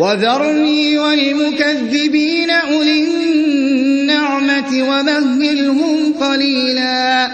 وَذَرْنِي وَالْمُكَذِّبِينَ أُولِي النَّعْمَةِ وَمَهِّلْهُمْ قَلِيلًا